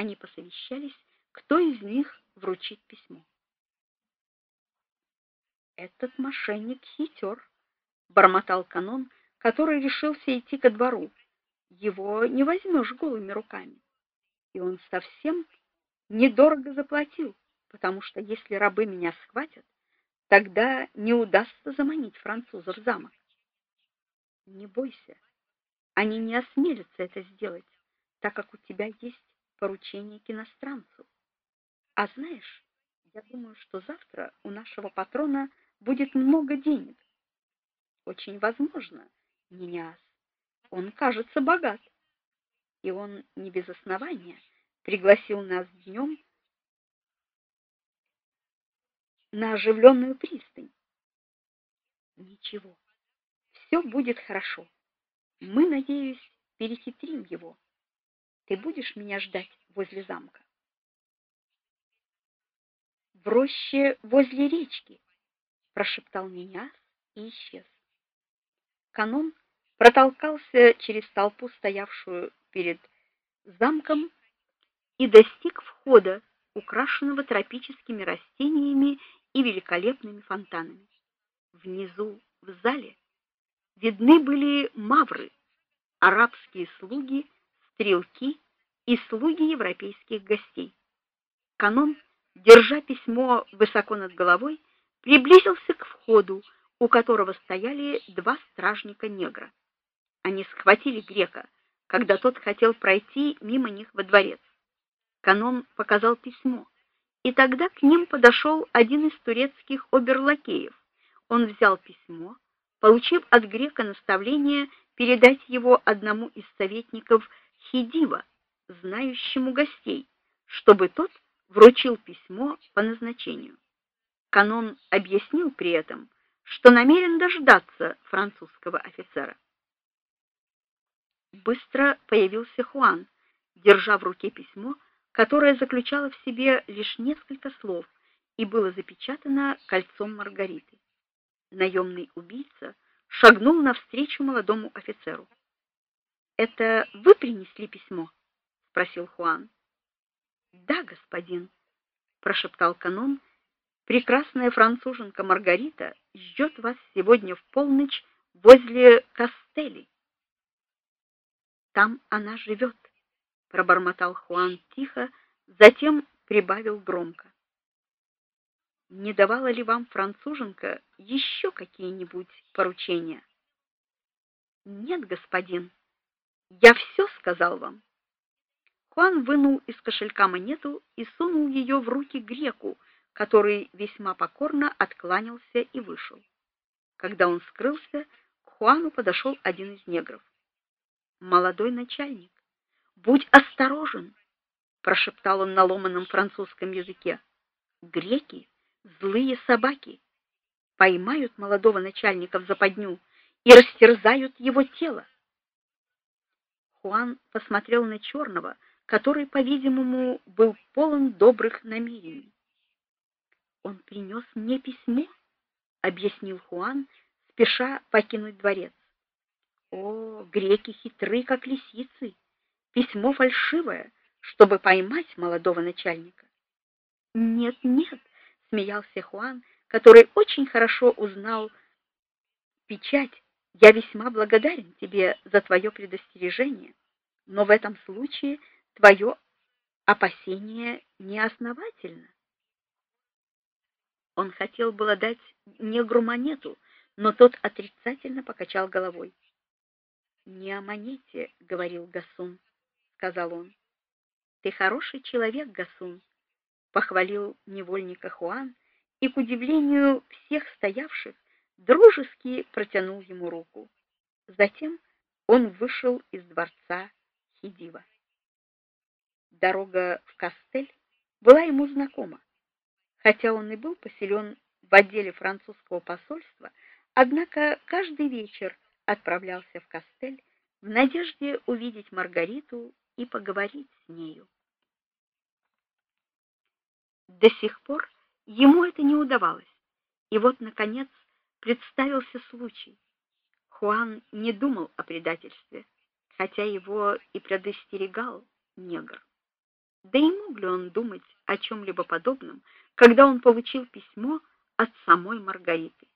Они посовещались, кто из них вручит письмо. Этот мошенник хитер, бормотал канон, который решился идти ко двору. Его не возьмешь голыми руками. И он совсем недорого заплатил, потому что если рабы меня схватят, тогда не удастся заманить французов в замок. Не бойся. Они не осмелятся это сделать, так как у тебя есть поручение к иностранцу. А знаешь, я думаю, что завтра у нашего патрона будет много денег. Очень возможно, Ниняс. Он, кажется, богат. И он не без основания пригласил нас днем на оживленную пристань. Ничего. все будет хорошо. Мы, надеюсь, перехитрим его. Ты будешь меня ждать возле замка? В роще возле речки, прошептал меня и исчез. Канон протолкался через толпу, стоявшую перед замком, и достиг входа, украшенного тропическими растениями и великолепными фонтанами. Внизу, в зале, видны были мавры, арабские слуги, стрелки и слуги европейских гостей. Канон, держа письмо высоко над головой, приблизился к входу, у которого стояли два стражника-негра. Они схватили грека, когда тот хотел пройти мимо них во дворец. Канон показал письмо, и тогда к ним подошел один из турецких оберлакеев. Он взял письмо, получив от грека наставление передать его одному из советников Хидива, знающему гостей, чтобы тот вручил письмо по назначению. Канон объяснил при этом, что намерен дождаться французского офицера. Быстро появился Хуан, держа в руке письмо, которое заключало в себе лишь несколько слов и было запечатано кольцом Маргариты. Наемный убийца шагнул навстречу молодому офицеру. "Это вы принесли письмо?" спросил Хуан. "Да, господин", прошептал канон. "Прекрасная француженка Маргарита ждет вас сегодня в полночь возле Кастели. Там она живет», — пробормотал Хуан тихо, затем прибавил громко. Не давала ли вам француженка еще какие-нибудь поручения? Нет, господин. Я все сказал вам. Хуан вынул из кошелька монету и сунул ее в руки греку, который весьма покорно откланялся и вышел. Когда он скрылся, к Хуану подошел один из негров. Молодой начальник, будь осторожен, прошептал он на ломаном французском языке. Греки злые собаки поймают молодого начальника в западню и растерзают его тело. Хуан посмотрел на черного, который, по-видимому, был полон добрых намерений. Он принес мне письмо, объяснил Хуан, спеша покинуть дворец. О, греки хитры, как лисицы. Письмо фальшивое, чтобы поймать молодого начальника. Нет, нет, смеялся Хуан, который очень хорошо узнал печать. Я весьма благодарен тебе за твое предостережение, но в этом случае твое опасение неосновательно. Он хотел было дать негру монету, но тот отрицательно покачал головой. "Не о монете, говорил Гасун", сказал он. "Ты хороший человек, Гасун", похвалил невольника Хуан и к удивлению всех стоявших дружески протянул ему руку. Затем он вышел из дворца Хидива. Дорога в Кастель была ему знакома. Хотя он и был поселен в отделе французского посольства, однако каждый вечер отправлялся в Кастель в надежде увидеть Маргариту и поговорить с нею. До сих пор ему это не удавалось. И вот наконец представился случай. Хуан не думал о предательстве, хотя его и предостерегал негр. Да и мог ли он думать о чем либо подобном, когда он получил письмо от самой Маргариты?